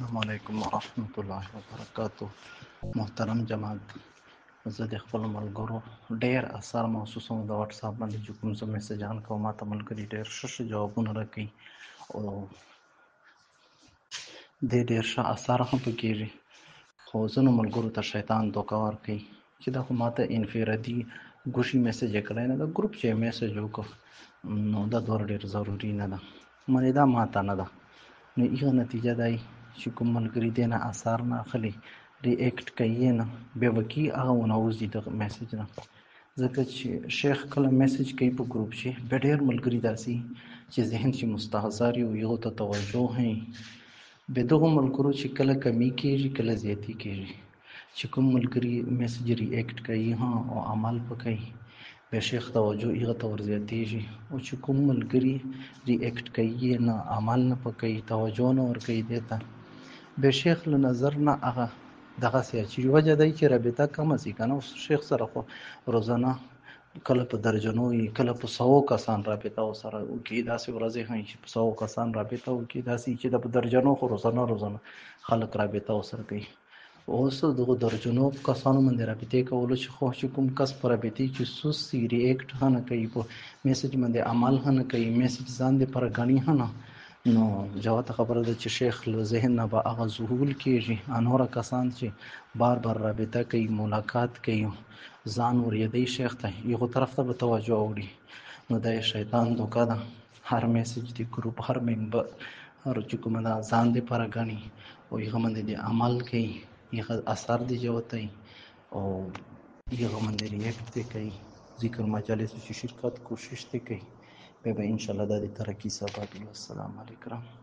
السلام علیکم ورحمۃ اللہ وبرکاتہ۔ محترم جماعت زه د خپل ملګرو ډیر اثر محسوس محسوسوم د واتس اپ باندې چې کوم څه میسجان کوم ماته ملګري ډیر ښه ښه جوابونه راکوي او د ډیر ښه اثر هم پکېږي خو ځینو ملګرو ته شیطان دوکه ورکوي چې دا خو ماته انفرادي ګوشي میسج یې کړی نه ده ګروپ چې میسج وکړو نو، دا دوه ډیر ضروري نه ده منې دا ماته نه ده نو هغه نتیجه دی چې کوم ملګري دی نه اثر نه اخلي ریاکټ کوي نه بیا وکي هغه ونوځي د میسج نه ځکه چې شیخ کله میسج کوي په ګروپ کې بیا ډېر ملګري داسي چې ذهن چې مستحضر یو یو ته توجه هي به دغه ملګرو چې کله کمی کېږي کله زیاتی کېږي چې کوم ملګري میسج ریاکټ کوي ها ہاں او عمل پکې به شیخ توجه هغه ته ورزیاتېږي او جی۔ چې کوم ملګري ریاکټ کوي نه عمل نه پکې توجه نه ور کوي دیته به شیخ له نظر نه، هغه دغه سي چې وجه دی چې رابطه کم سي کنه شیخ سره خو روزانه کله په درجنو کله په سو کسان رابطه او سره او کې داسې ورځې هي چې په سو کسان رابطه او کې داسې چې د درجنو خو روزانه روزانه خلک رابطه او سره کوي. اوس دغه درجنو کسانو باندې رابطه کول چې خو چې کوم کس پر رابطه چې سوس سی ریاکټ نه کوي، په میسج باندې عمل نه کوي میسج ځان دې پر غني نه. نو، جواب خبره ده چې شیخ له ذهن نه به هغه ظهول کیږي. انور کسان چې بار بار رابطه کوي، ملاقات کوي، ځان ور یدی شیخ ته، یو طرف ته به توجه وړي نو د شیطان دوکا ده. هر میسج دی ګروپ هر ممبر هر چې کوم دا ځان دې پر غني او یې هم دې عمل کوي، یې اثر دی جوته او یې هم دې ریاکټ کوي. ذکر مجالس شرکت، کوشش کوي. به به ان شاء الله د ترقی سبب السلام علیکم